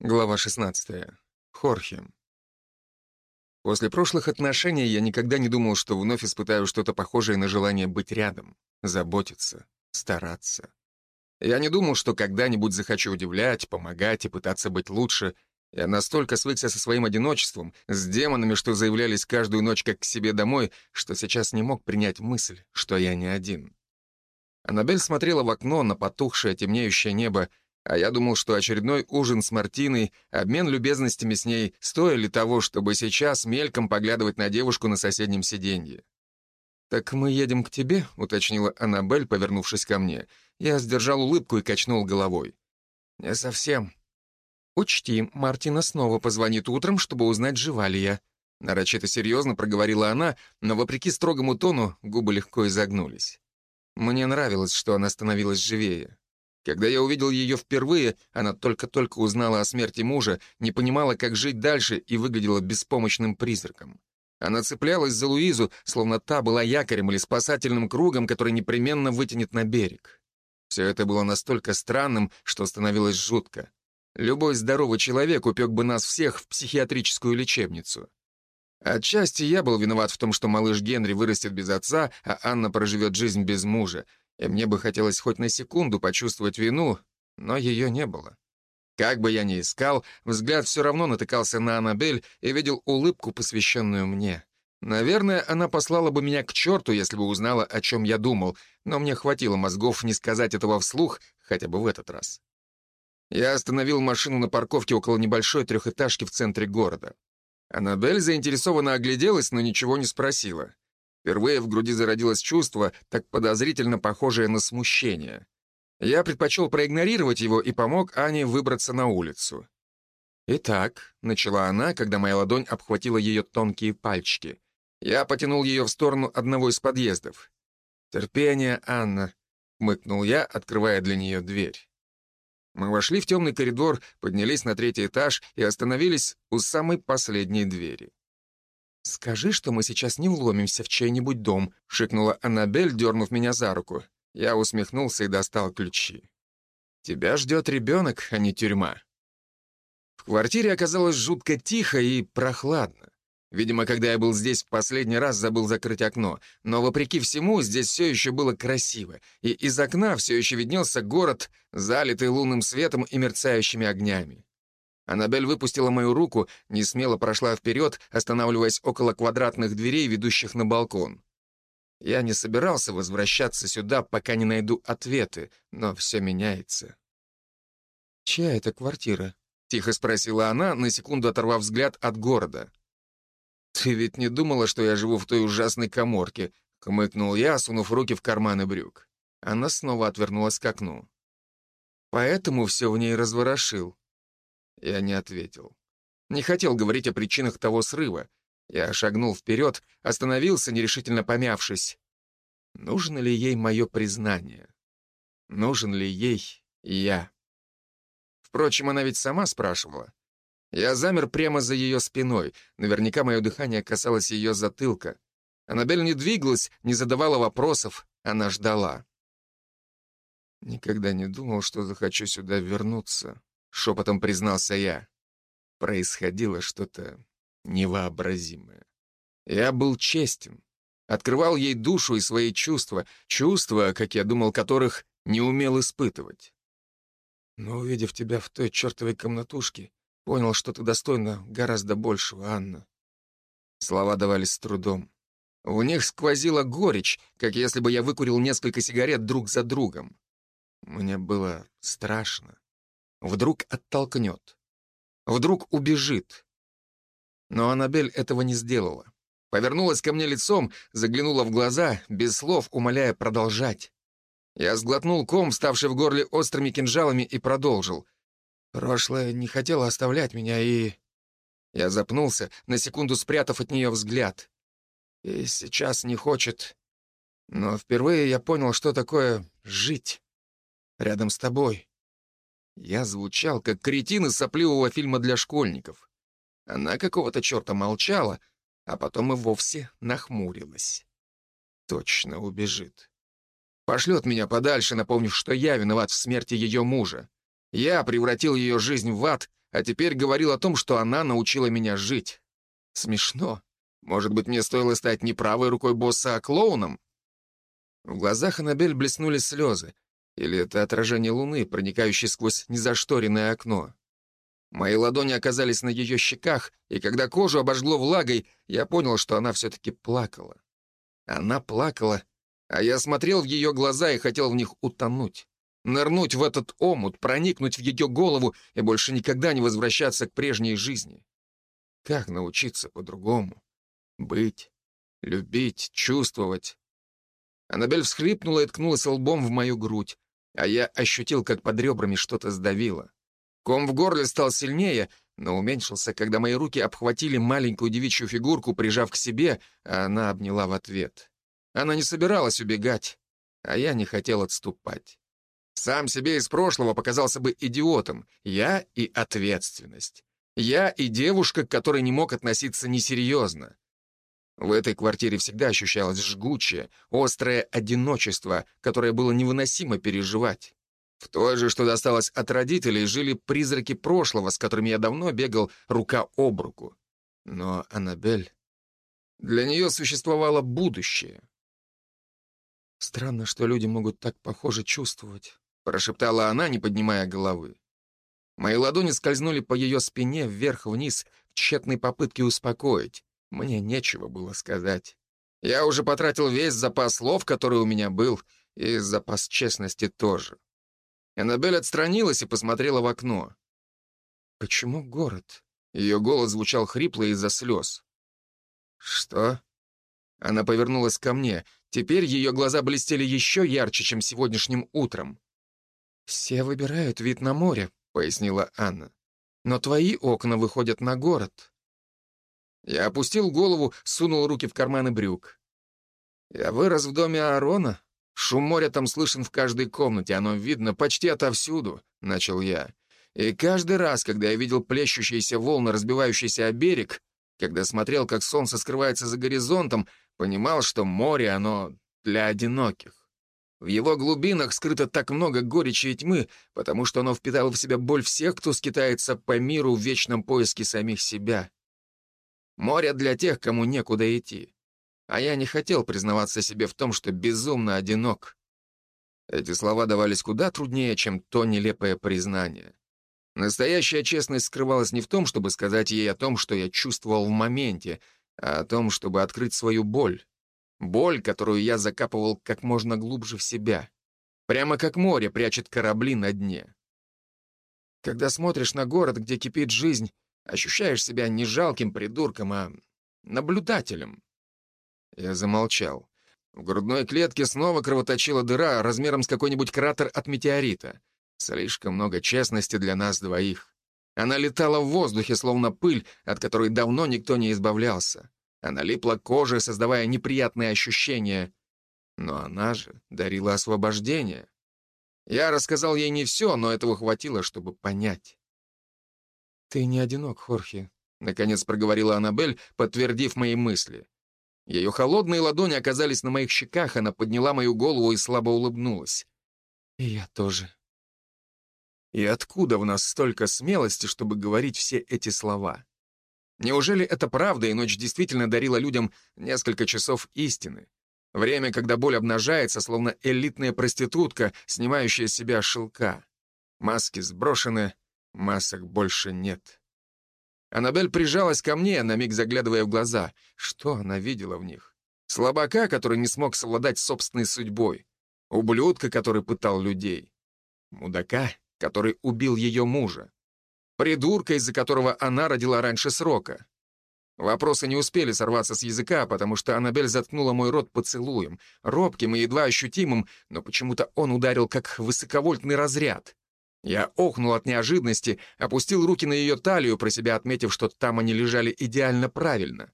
Глава 16. Хорхе. После прошлых отношений я никогда не думал, что вновь испытаю что-то похожее на желание быть рядом, заботиться, стараться. Я не думал, что когда-нибудь захочу удивлять, помогать и пытаться быть лучше. Я настолько свыкся со своим одиночеством, с демонами, что заявлялись каждую ночь как к себе домой, что сейчас не мог принять мысль, что я не один. Аннабель смотрела в окно на потухшее темнеющее небо, а я думал, что очередной ужин с Мартиной, обмен любезностями с ней стоили того, чтобы сейчас мельком поглядывать на девушку на соседнем сиденье. «Так мы едем к тебе?» — уточнила Аннабель, повернувшись ко мне. Я сдержал улыбку и качнул головой. «Не совсем». «Учти, Мартина снова позвонит утром, чтобы узнать, жива ли я». Нарочито серьезно проговорила она, но, вопреки строгому тону, губы легко изогнулись. Мне нравилось, что она становилась живее. Когда я увидел ее впервые, она только-только узнала о смерти мужа, не понимала, как жить дальше и выглядела беспомощным призраком. Она цеплялась за Луизу, словно та была якорем или спасательным кругом, который непременно вытянет на берег. Все это было настолько странным, что становилось жутко. Любой здоровый человек упек бы нас всех в психиатрическую лечебницу. Отчасти я был виноват в том, что малыш Генри вырастет без отца, а Анна проживет жизнь без мужа, и мне бы хотелось хоть на секунду почувствовать вину, но ее не было. Как бы я ни искал, взгляд все равно натыкался на Аннабель и видел улыбку, посвященную мне. Наверное, она послала бы меня к черту, если бы узнала, о чем я думал, но мне хватило мозгов не сказать этого вслух, хотя бы в этот раз. Я остановил машину на парковке около небольшой трехэтажки в центре города. Аннабель заинтересованно огляделась, но ничего не спросила. Впервые в груди зародилось чувство, так подозрительно похожее на смущение. Я предпочел проигнорировать его и помог Ане выбраться на улицу. «Итак», — начала она, когда моя ладонь обхватила ее тонкие пальчики. Я потянул ее в сторону одного из подъездов. «Терпение, Анна», — мыкнул я, открывая для нее дверь. Мы вошли в темный коридор, поднялись на третий этаж и остановились у самой последней двери. «Скажи, что мы сейчас не вломимся в чей-нибудь дом», — шикнула Аннабель, дернув меня за руку. Я усмехнулся и достал ключи. «Тебя ждет ребенок, а не тюрьма». В квартире оказалось жутко тихо и прохладно. Видимо, когда я был здесь в последний раз, забыл закрыть окно. Но, вопреки всему, здесь все еще было красиво, и из окна все еще виднелся город, залитый лунным светом и мерцающими огнями. Аннабель выпустила мою руку, не смело прошла вперед, останавливаясь около квадратных дверей, ведущих на балкон. Я не собирался возвращаться сюда, пока не найду ответы, но все меняется. «Чья это квартира?» — тихо спросила она, на секунду оторвав взгляд от города. «Ты ведь не думала, что я живу в той ужасной коморке?» — хмыкнул я, сунув руки в карманы брюк. Она снова отвернулась к окну. «Поэтому все в ней разворошил. Я не ответил. Не хотел говорить о причинах того срыва. Я шагнул вперед, остановился, нерешительно помявшись. Нужно ли ей мое признание? Нужен ли ей я? Впрочем, она ведь сама спрашивала. Я замер прямо за ее спиной. Наверняка мое дыхание касалось ее затылка. Аннабель не двигалась, не задавала вопросов. Она ждала. Никогда не думал, что захочу сюда вернуться шепотом признался я. Происходило что-то невообразимое. Я был честен. Открывал ей душу и свои чувства, чувства, как я думал, которых не умел испытывать. Но увидев тебя в той чертовой комнатушке, понял, что ты достойна гораздо большего, Анна. Слова давались с трудом. В них сквозила горечь, как если бы я выкурил несколько сигарет друг за другом. Мне было страшно. Вдруг оттолкнет. Вдруг убежит. Но Аннабель этого не сделала. Повернулась ко мне лицом, заглянула в глаза, без слов умоляя продолжать. Я сглотнул ком, ставший в горле острыми кинжалами, и продолжил. Прошлое не хотело оставлять меня, и... Я запнулся, на секунду спрятав от нее взгляд. И сейчас не хочет. Но впервые я понял, что такое жить рядом с тобой. Я звучал, как кретин из сопливого фильма для школьников. Она какого-то черта молчала, а потом и вовсе нахмурилась. Точно убежит. Пошлет меня подальше, напомнив, что я виноват в смерти ее мужа. Я превратил ее жизнь в ад, а теперь говорил о том, что она научила меня жить. Смешно. Может быть, мне стоило стать не правой рукой босса, а клоуном? В глазах Аннабель блеснули слезы. Или это отражение луны, проникающее сквозь незашторенное окно. Мои ладони оказались на ее щеках, и когда кожу обожгло влагой, я понял, что она все-таки плакала. Она плакала, а я смотрел в ее глаза и хотел в них утонуть. Нырнуть в этот омут, проникнуть в ее голову и больше никогда не возвращаться к прежней жизни. Как научиться по-другому? Быть, любить, чувствовать. Аннабель всхлипнула и ткнулась лбом в мою грудь, а я ощутил, как под ребрами что-то сдавило. Ком в горле стал сильнее, но уменьшился, когда мои руки обхватили маленькую девичью фигурку, прижав к себе, а она обняла в ответ. Она не собиралась убегать, а я не хотел отступать. Сам себе из прошлого показался бы идиотом. Я и ответственность. Я и девушка, к которой не мог относиться несерьезно. В этой квартире всегда ощущалось жгучее, острое одиночество, которое было невыносимо переживать. В той же, что досталось от родителей, жили призраки прошлого, с которыми я давно бегал рука об руку. Но Аннабель... Для нее существовало будущее. «Странно, что люди могут так похоже чувствовать», — прошептала она, не поднимая головы. Мои ладони скользнули по ее спине вверх-вниз в тщетной попытке успокоить. Мне нечего было сказать. Я уже потратил весь запас слов, который у меня был, и запас честности тоже. Эннабель отстранилась и посмотрела в окно. «Почему город?» Ее голос звучал хрипло из-за слез. «Что?» Она повернулась ко мне. Теперь ее глаза блестели еще ярче, чем сегодняшним утром. «Все выбирают вид на море», пояснила Анна. «Но твои окна выходят на город». Я опустил голову, сунул руки в карманы брюк. Я вырос в доме Аарона. Шум моря там слышен в каждой комнате, оно видно почти отовсюду, — начал я. И каждый раз, когда я видел плещущиеся волны, разбивающиеся о берег, когда смотрел, как солнце скрывается за горизонтом, понимал, что море, оно для одиноких. В его глубинах скрыто так много горечи и тьмы, потому что оно впитало в себя боль всех, кто скитается по миру в вечном поиске самих себя. Море для тех, кому некуда идти. А я не хотел признаваться себе в том, что безумно одинок. Эти слова давались куда труднее, чем то нелепое признание. Настоящая честность скрывалась не в том, чтобы сказать ей о том, что я чувствовал в моменте, а о том, чтобы открыть свою боль. Боль, которую я закапывал как можно глубже в себя. Прямо как море прячет корабли на дне. Когда смотришь на город, где кипит жизнь, ощущаешь себя не жалким придурком, а наблюдателем. Я замолчал. В грудной клетке снова кровоточила дыра размером с какой-нибудь кратер от метеорита. Слишком много честности для нас двоих. Она летала в воздухе, словно пыль, от которой давно никто не избавлялся. Она липла к коже, создавая неприятные ощущения. Но она же дарила освобождение. Я рассказал ей не все, но этого хватило, чтобы понять. «Ты не одинок, Хорхе», — наконец проговорила Аннабель, подтвердив мои мысли. Ее холодные ладони оказались на моих щеках, она подняла мою голову и слабо улыбнулась. «И я тоже». И откуда в нас столько смелости, чтобы говорить все эти слова? Неужели это правда, и ночь действительно дарила людям несколько часов истины? Время, когда боль обнажается, словно элитная проститутка, снимающая с себя шелка. Маски сброшены, масок больше нет. Аннабель прижалась ко мне, на миг заглядывая в глаза. Что она видела в них? Слабака, который не смог совладать собственной судьбой. Ублюдка, который пытал людей. Мудака, который убил ее мужа. Придурка, из-за которого она родила раньше срока. Вопросы не успели сорваться с языка, потому что Аннабель заткнула мой рот поцелуем, робким и едва ощутимым, но почему-то он ударил как высоковольтный разряд. Я охнул от неожиданности, опустил руки на ее талию, про себя отметив, что там они лежали идеально правильно.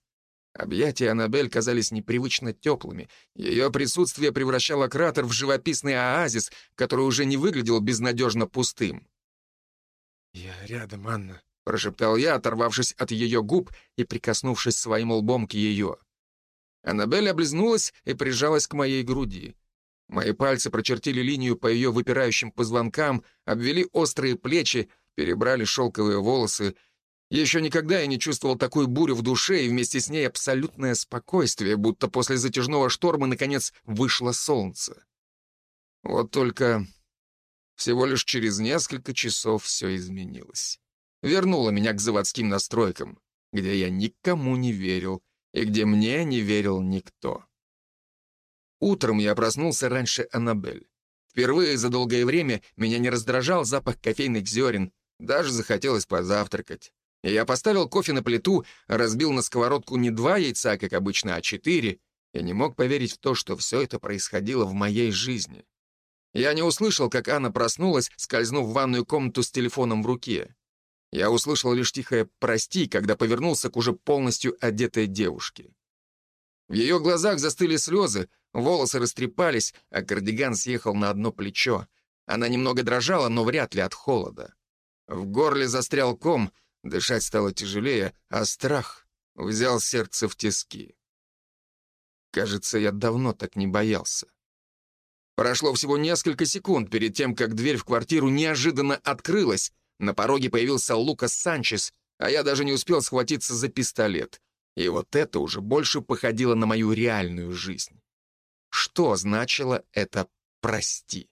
Объятия Аннабель казались непривычно теплыми. Ее присутствие превращало кратер в живописный оазис, который уже не выглядел безнадежно пустым. «Я рядом, Анна», — прошептал я, оторвавшись от ее губ и прикоснувшись своим лбом к ее. Аннабель облизнулась и прижалась к моей груди. Мои пальцы прочертили линию по ее выпирающим позвонкам, обвели острые плечи, перебрали шелковые волосы. Еще никогда я не чувствовал такой бурю в душе, и вместе с ней абсолютное спокойствие, будто после затяжного шторма, наконец, вышло солнце. Вот только всего лишь через несколько часов все изменилось. Вернуло меня к заводским настройкам, где я никому не верил и где мне не верил никто. Утром я проснулся раньше Аннабель. Впервые за долгое время меня не раздражал запах кофейных зерен, даже захотелось позавтракать. Я поставил кофе на плиту, разбил на сковородку не два яйца, как обычно, а четыре, и не мог поверить в то, что все это происходило в моей жизни. Я не услышал, как Анна проснулась, скользнув в ванную комнату с телефоном в руке. Я услышал лишь тихое «прости», когда повернулся к уже полностью одетой девушке. В ее глазах застыли слезы, волосы растрепались, а кардиган съехал на одно плечо. Она немного дрожала, но вряд ли от холода. В горле застрял ком, дышать стало тяжелее, а страх взял сердце в тиски. Кажется, я давно так не боялся. Прошло всего несколько секунд перед тем, как дверь в квартиру неожиданно открылась. На пороге появился Лукас Санчес, а я даже не успел схватиться за пистолет. И вот это уже больше походило на мою реальную жизнь. Что значило это «прости»?